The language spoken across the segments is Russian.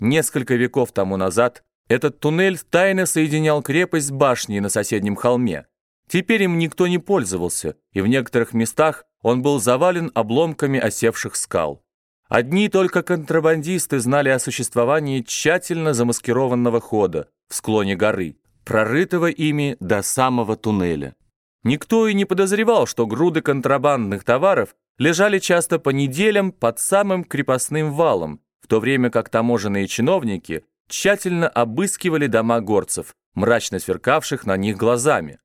Несколько веков тому назад этот туннель тайно соединял крепость с башней на соседнем холме. Теперь им никто не пользовался, и в некоторых местах он был завален обломками осевших скал. Одни только контрабандисты знали о существовании тщательно замаскированного хода в склоне горы, прорытого ими до самого туннеля. Никто и не подозревал, что груды контрабандных товаров лежали часто по неделям под самым крепостным валом, в то время как таможенные чиновники тщательно обыскивали дома горцев, мрачно сверкавших на них глазами.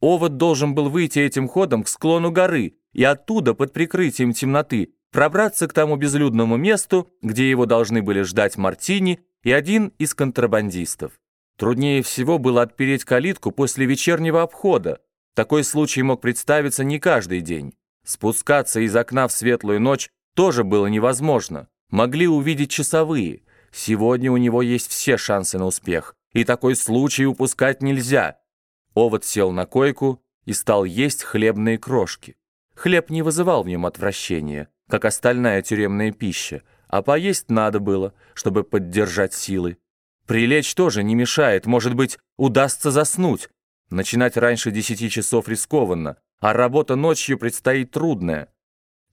Овод должен был выйти этим ходом к склону горы и оттуда, под прикрытием темноты, пробраться к тому безлюдному месту, где его должны были ждать Мартини и один из контрабандистов. Труднее всего было отпереть калитку после вечернего обхода. Такой случай мог представиться не каждый день. Спускаться из окна в светлую ночь тоже было невозможно. Могли увидеть часовые – Сегодня у него есть все шансы на успех, и такой случай упускать нельзя. Овод сел на койку и стал есть хлебные крошки. Хлеб не вызывал в нем отвращения, как остальная тюремная пища, а поесть надо было, чтобы поддержать силы. Прилечь тоже не мешает, может быть, удастся заснуть. Начинать раньше десяти часов рискованно, а работа ночью предстоит трудная.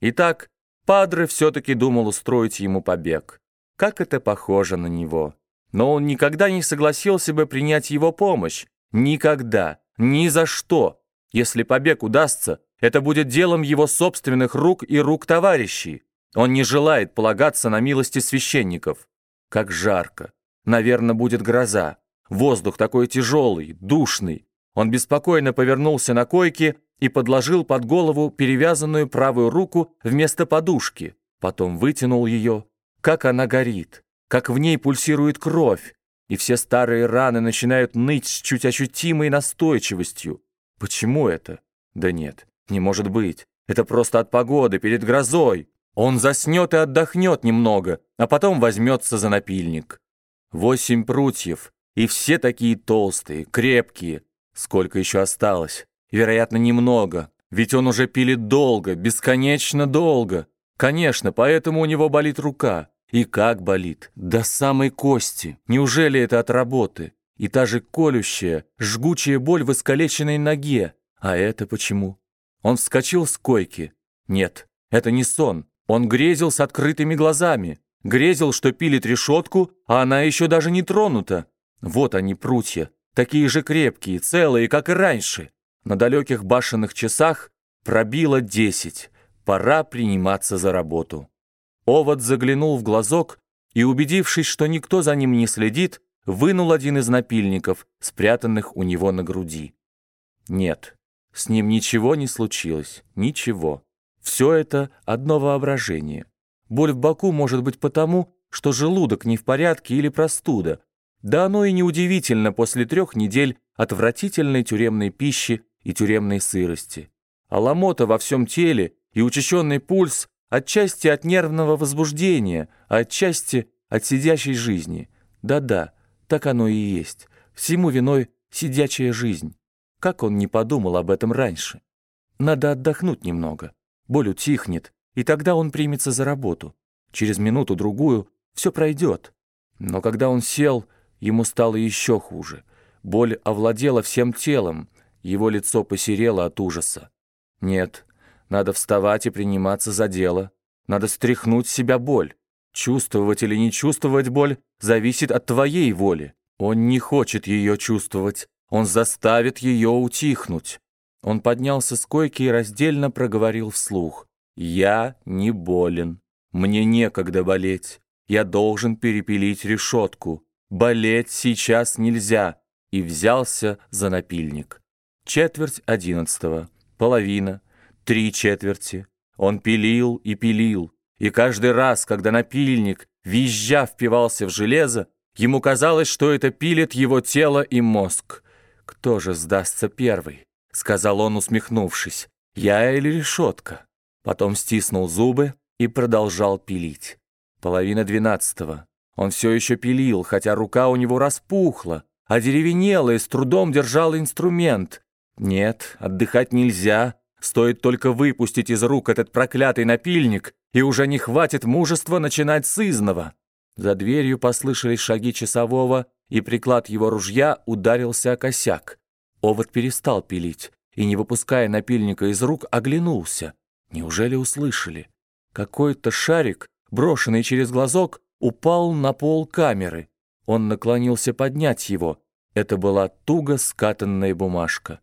Итак, Падре все-таки думал устроить ему побег. Как это похоже на него. Но он никогда не согласился бы принять его помощь. Никогда. Ни за что. Если побег удастся, это будет делом его собственных рук и рук товарищей. Он не желает полагаться на милости священников. Как жарко. Наверное, будет гроза. Воздух такой тяжелый, душный. Он беспокойно повернулся на койке и подложил под голову перевязанную правую руку вместо подушки. Потом вытянул ее как она горит, как в ней пульсирует кровь, и все старые раны начинают ныть с чуть ощутимой настойчивостью. Почему это? Да нет, не может быть. Это просто от погоды, перед грозой. Он заснет и отдохнет немного, а потом возьмется за напильник. Восемь прутьев, и все такие толстые, крепкие. Сколько еще осталось? Вероятно, немного, ведь он уже пилит долго, бесконечно долго. Конечно, поэтому у него болит рука. И как болит? До самой кости. Неужели это от работы? И та же колющая, жгучая боль в искалеченной ноге. А это почему? Он вскочил с койки. Нет, это не сон. Он грезил с открытыми глазами. Грезил, что пилит решетку, а она еще даже не тронута. Вот они, прутья. Такие же крепкие, целые, как и раньше. На далеких башенных часах пробило десять. Пора приниматься за работу. Овод заглянул в глазок и, убедившись, что никто за ним не следит, вынул один из напильников, спрятанных у него на груди. Нет, с ним ничего не случилось, ничего. Все это одно воображение. Боль в боку может быть потому, что желудок не в порядке или простуда. Да оно и неудивительно после трех недель отвратительной тюремной пищи и тюремной сырости. А ломота во всем теле и учащенный пульс отчасти от нервного возбуждения, а отчасти от сидящей жизни. Да-да, так оно и есть. Всему виной сидячая жизнь. Как он не подумал об этом раньше? Надо отдохнуть немного. Боль утихнет, и тогда он примется за работу. Через минуту-другую все пройдет. Но когда он сел, ему стало еще хуже. Боль овладела всем телом, его лицо посерело от ужаса. Нет, надо вставать и приниматься за дело. Надо стряхнуть с себя боль. Чувствовать или не чувствовать боль зависит от твоей воли. Он не хочет ее чувствовать. Он заставит ее утихнуть. Он поднялся с койки и раздельно проговорил вслух. «Я не болен. Мне некогда болеть. Я должен перепилить решетку. Болеть сейчас нельзя». И взялся за напильник. Четверть одиннадцатого. Половина три четверти. Он пилил и пилил, и каждый раз, когда напильник, визжа, впивался в железо, ему казалось, что это пилит его тело и мозг. «Кто же сдастся первый?» — сказал он, усмехнувшись. «Я или решетка?» Потом стиснул зубы и продолжал пилить. Половина двенадцатого. Он все еще пилил, хотя рука у него распухла, а деревенела и с трудом держал инструмент. Нет, отдыхать нельзя, Стоит только выпустить из рук этот проклятый напильник, и уже не хватит мужества начинать с изного. За дверью послышались шаги часового, и приклад его ружья ударился о косяк. Овод перестал пилить и, не выпуская напильника из рук, оглянулся. Неужели услышали? Какой-то шарик, брошенный через глазок, упал на пол камеры. Он наклонился поднять его. Это была туго скатанная бумажка.